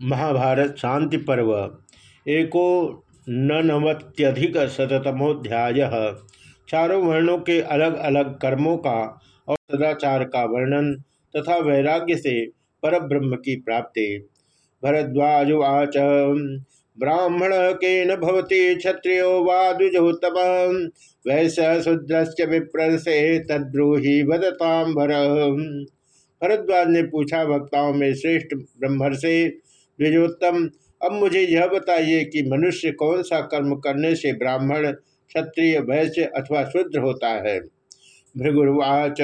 महाभारत शांति पर्व। एको नवत्यधिक शतमोध्याय चारों वर्णों के अलग अलग कर्मों का और सदाचार का वर्णन तथा वैराग्य से परब्रह्म की प्राप्ति। भरद्वाजुवाच ब्राह्मण के नवती क्षत्रियो वाजुजोत्तम वैश्य शूद्र विप्र से तद्रोही वदतांबर भरद्वाज ने पूछा वक्ताओं में श्रेष्ठ ब्रह्मर से द्विजोत्तम अब मुझे यह बताइए कि मनुष्य कौन सा कर्म करने से ब्राह्मण, क्षत्रिय, वैश्य अथवा शुद्र होता है? भृगुर्वाच,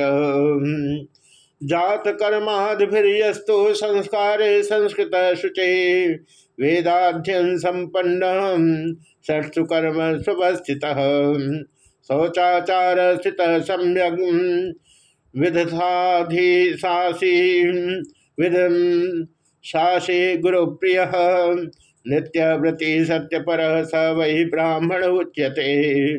जात कर्मादिस्तु संस्कार संस्कृत शुचि, वेदाध्यन संपन्न षटसु कर्म स्वस्थित शौचाचार स्थित सम्यक विदधाधिशासी विधम शासे गुरुप्रिय। नित्यव्रति सत्यपर स वही ब्राह्मण उच्यते।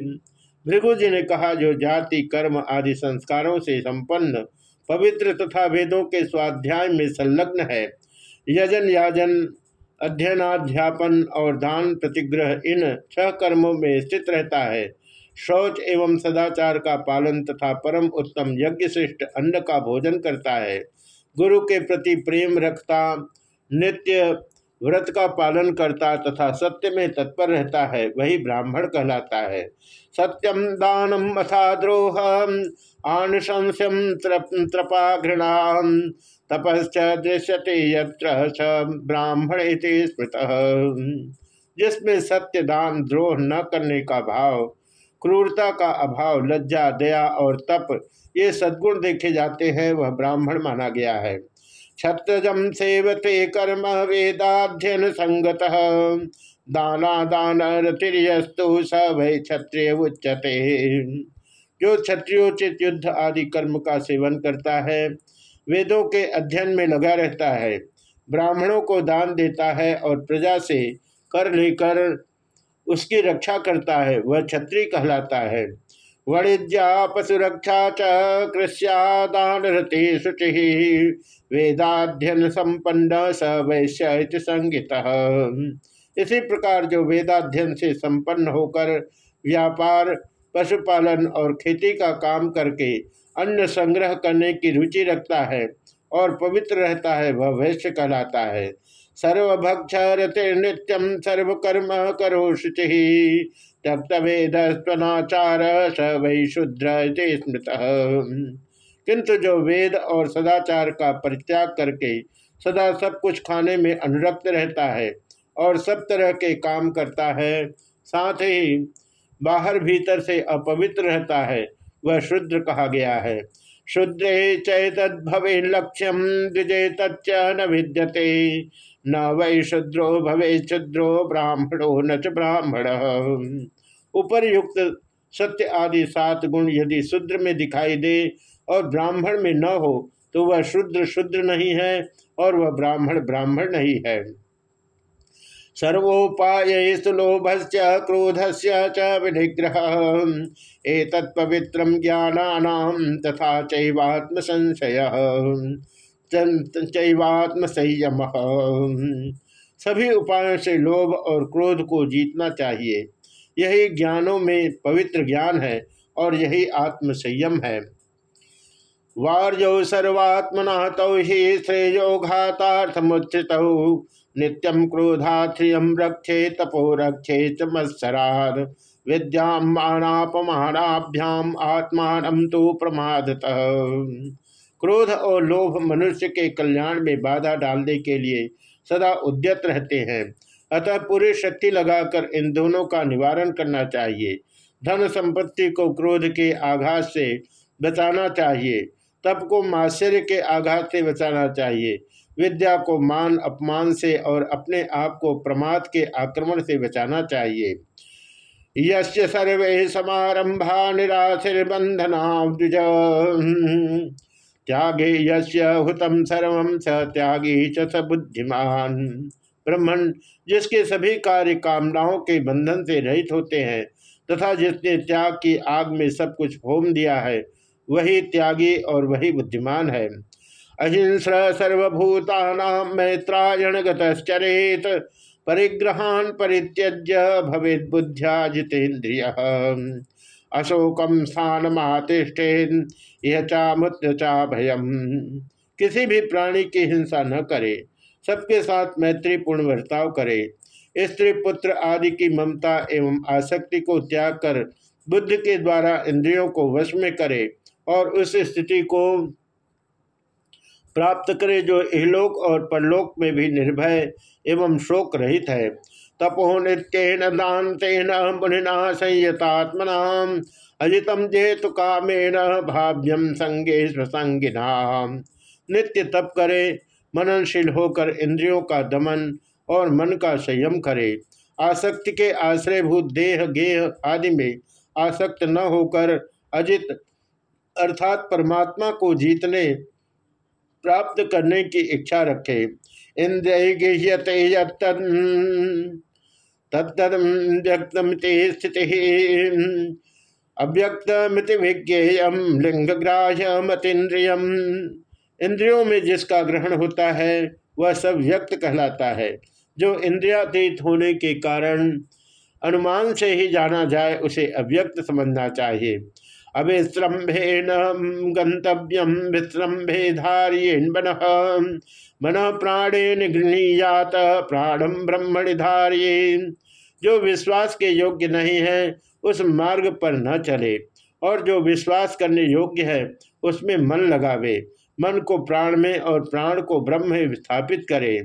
भृगु जी ने कहा, जो जाति, कर्म आदि संस्कारों से संपन्न, पवित्र तथा वेदों के स्वाध्याय में संलग्न है, यजन याजन, अध्ययनाध्यापन और दान प्रतिग्रह इन छह कर्मों में स्थित रहता है। शौच एवं सदाचार का पालन तथा परम उत्तम यज्ञ श्रेष्ठ अन्न का भोजन करता है। गुरु के प्रति प्रेम रखता नित्य व्रत का पालन करता तथा सत्य में तत्पर रहता है, वही ब्राह्मण कहलाता है। सत्यम दानम अथा द्रोह आनुशंस्यम त्रपा घृणा तपश्च दृश्यते यत्र ब्राह्मण स्मृत। जिसमें सत्य, दान, द्रोह न करने का भाव, क्रूरता का अभाव, लज्जा, दया और तप ये सद्गुण देखे जाते हैं, वह ब्राह्मण माना गया है। क्षत्रजम सेवते कर्म वेदाध्ययन संगत। दाना दान रतिरस्तु स वै क्षत्रिय उच्चते जो क्षत्रियोचित युद्ध आदि कर्म का सेवन करता है, वेदों के अध्ययन में लगा रहता है। ब्राह्मणों को दान देता है और प्रजा से कर लेकर उसकी रक्षा करता है, वह क्षत्रिय कहलाता है। वणिज्या पशुरक्षा च रति शुचि वेदाध्यन संपन्न स वैश्य संगीत इसी प्रकार जो वेदाध्यन से संपन्न होकर व्यापार, पशुपालन और खेती का काम करके अन्न संग्रह करने की रुचि रखता है और पवित्र रहता है, वह वैश्य कहलाता है। सर्वभक्ष रतिर्नित्यम सर्वकर्म करो शुचि तप्तवेदस्वनाचार स वही शुद्र स्मृत। किंतु जो वेद और सदाचार का परित्याग करके सदा सब कुछ खाने में अनुरक्त रहता है और सब तरह के काम करता है, साथ ही बाहर भीतर से अपवित्र रहता है, वह शुद्र कहा गया है। शुद्रे चैतद्भवे लक्ष्यम द्विजय तच्च न विद्यते। न वै शुद्रो भवे शुद्रो ब्राह्मणो न च ब्राह्मण। उपरयुक्त सत्य आदि सात गुण यदि शुद्र में दिखाई दे और ब्राह्मण में न हो तो वह शुद्र शुद्र नहीं है और वह ब्राह्मण ब्राह्मण नहीं है। सर्वोपाय सुलोभस्य क्रोधस्य च विनिग्रह। पवित्र ज्ञानानाम तथा चैवात्म संशय चैवात्म संयम सभी उपायों से लोभ और क्रोध को जीतना चाहिए। यही ज्ञानों में पवित्र ज्ञान है और यही आत्म संयम है। वार्यो सर्वात्मना तौ ही श्रेयो घातार्थमुचित नित्यम क्रोधाश्रियम रक्षे तपो रक्षे चमत्सरार विद्याम मानापमानाभ्याम आत्मान तो प्रमादतः। क्रोध और लोभ मनुष्य के कल्याण में बाधा डालने के लिए सदा उद्यत रहते हैं। अतः पूरी शक्ति लगाकर इन दोनों का निवारण करना चाहिए। धन संपत्ति को क्रोध के आघात से बचाना चाहिए। तप को माश्चर्य के आघात से बचाना चाहिए। विद्या को मान, अपमान से और अपने आप को प्रमाद के आक्रमण से बचाना चाहिए। यश सर्वे समारंभा निराशिर्बंधना त्यागे यस्य हुतम सर्व स त्यागी च बुद्धिमान। ब्रह्मण, जिसके सभी कार्य कामनाओं के बंधन से रहित होते हैं, तथा जिसने त्याग की आग में सब कुछ होम दिया है, वही त्यागी और वही बुद्धिमान है। अहिंस्र सर्वभूता मैत्रायण गतश्चरेत, परिग्रहान परित्यज्य भवेद बुद्ध्या जितेन्द्रिय अशोकम स्थान मातिष्ठेन यह चा मुत्र चा भयम किसी भी प्राणी की हिंसा न करे, सबके साथ मैत्रीपूर्ण वर्ताव करे। स्त्री, पुत्र आदि की ममता एवं आसक्ति को त्याग कर, बुद्ध के द्वारा इंद्रियों को वश में करे और उस स्थिति को प्राप्त करे जो इहलोक और परलोक में भी निर्भय एवं शोक रहित है। तपो नित्यन दानतेन मुनिना संयतात्मना अजितम जेतु कामेन भाव्यम संगे स्वसंगिना। नित्य तप करे, मननशील होकर इंद्रियों का दमन और मन का संयम करे। आसक्ति के आश्रयभूत देह, गेह आदि में आसक्त न होकर अजित अर्थात परमात्मा को जीतने प्राप्त करने की इच्छा रखे। इंद्रियते तत्तदम्यक्तमिति स्थिति। अव्यक्तमिति विज्ञेयम इंद्रियों में जिसका ग्रहण होता है, वह सब व्यक्त कहलाता है, जो इंद्रियातीत होने के कारण, अनुमान से ही जाना जाए, उसे अव्यक्त समझना चाहिए। अविश्रम्भेन गंतव्यम विश्रम्भे धारियेण मन। मन प्राणेन गृहणीयात प्राणम ब्रह्मणि धारिये। जो विश्वास के योग्य नहीं है, उस मार्ग पर न चले, और जो विश्वास करने योग्य है, उसमें मन लगावे। मन को प्राण में और प्राण को ब्रह्म में स्थापित करे।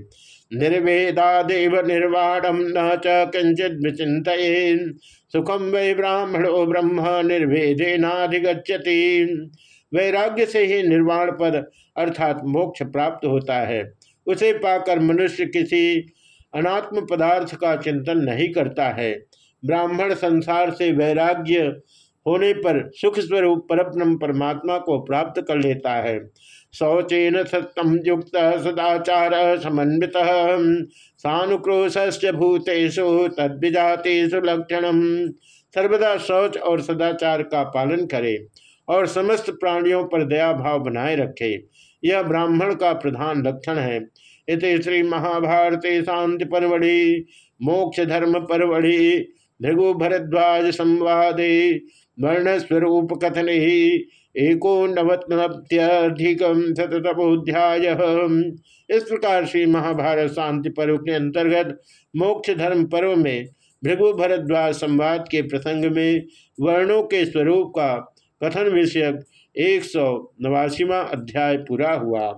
निर्वेदादेव निर्वाणम न च किंचित विचित सुखम वै ब्राह्मणो ब्रह्म निर्वेदेनाधिगछति वैराग्य से ही निर्वाण पद अर्थात मोक्ष प्राप्त होता है। उसे पाकर मनुष्य किसी अनात्म पदार्थ का चिंतन नहीं करता है। ब्राह्मण संसार से वैराग्य होने पर सुख स्वरूप परब्रह्म परमात्मा को प्राप्त कर लेता है। शौचेन सत्यम युक्त सदाचार समन्वित। सानुक्रोश भूतेषु तद्विजातेषु लक्षण सर्वदा शौच और सदाचार का पालन करे और समस्त प्राणियों पर दया भाव बनाए रखे। यह ब्राह्मण का प्रधान लक्षण है। इस श्री महाभारते शांति परवड़ी, मोक्ष धर्म परवड़ी, भृगु भरद्वाज संवादे। वर्णस्वरूप कथन ही एको नवत्यधिकम शतपोध्याय इस प्रकार श्री महाभारत शांति पर्व के अंतर्गत मोक्ष धर्म पर्व में भृगु भरद्वाज संवाद के प्रसंग में वर्णों के स्वरूप का कथन विषयक एक सौ नवासीवा अध्याय पूरा हुआ।